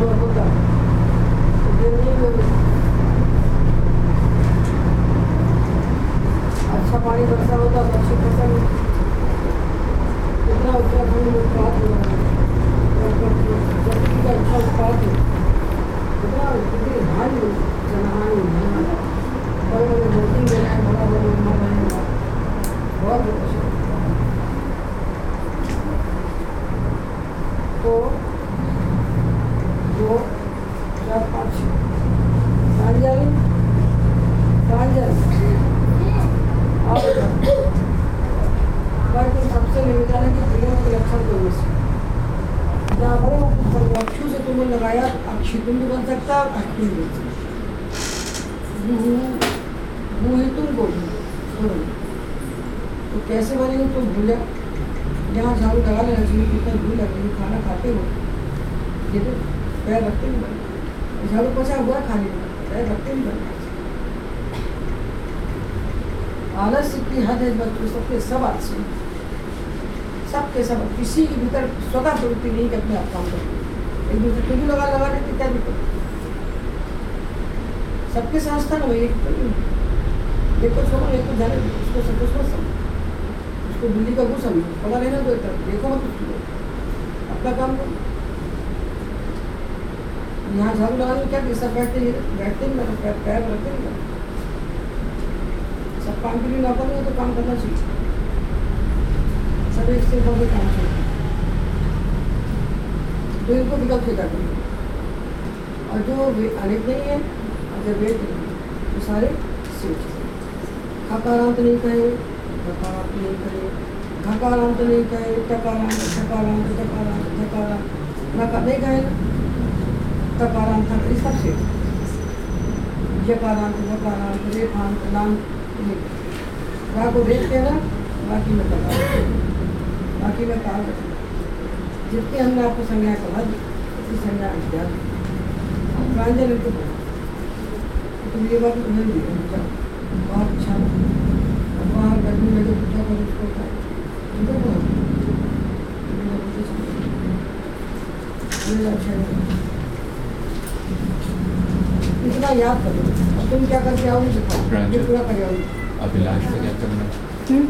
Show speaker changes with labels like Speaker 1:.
Speaker 1: हुआ होता तो नहीं अच्छा पानी बरसा होता तो अच्छी फ़सल कितना उत्तराखंड में उत्पाद हुआ प्रकृति का अच्छा उत्पाद है। कितना कितनी हानि जनहानि बड़े बड़े बोटिंग ले बड़ा बड़ा बहुत अच्छा तो दो पाँच। सबसे निवेदन है कि प्रियों के लक्षण को से अक्षु से तुमने लगाया अक्षी भी बन सकता है अक्षु भी बन ही। तुम बोल तो कैसे बनेंगे तुम भूल यहाँ झाड़ू लगा लेना चाहिए कितना भूल लगेगी खाना खाते हो। ये तो पैर रखते नहीं बनना झाड़ू पचा हुआ में पैर रखते नहीं बनना आलस्य की हद है बच्चों सबके सब आलसी। सबके सब, किसी के भीतर स्वतः प्रवृत्ति नहीं कि अपने आप काम करते एक दूसरे को भी लगा लगा देते क्या दिक्कत सबके संस्थान में एक तो। देखो छोड़ो, एक को जाने उसको संतोष मत समझो उसको बिल्ली का गुस्सा समझो पता लेना दो एक तरफ़ देखो मत उसको। अपना काम करो। यहाँ झाड़ू लगाने क्या कि सब बैठते ही? बैठते ही मतलब पैर रखते नहीं करते। सब काम के लिए नौकर नहीं तो काम करना चाहिए। सब एक से के काम चाहिए। तो इनको विकल्प स्वीकार करिए और जो अनेक नहीं है, और जो वेद नहीं है तो सारे स्विच हकारांत नहीं कहे धकारांत नहीं कहे घकारांत नहीं कहे टकारांत टकारांत टकारांत टकारांत नहीं कहे ना टकारांत ये सबसे जकारांत नकारांत रेखांत नाम रा को रेत कहना बाकी में टकार बाकी में काल जितने हमने आपको संज्ञा कहा उतनी संज्ञा अज्ञान प्रांजल इनको बोला। तो ये बात उन्हें भी है, जाओ बहुत अच्छा बाहर गर्मी में जो पूछा करो उसको क्या उनको बोला। मेरा बुद्धि अच्छा नहीं इतना याद करो। तुम क्या करके आओगे?
Speaker 2: अभिलाष से क्या करना।
Speaker 1: हम्म,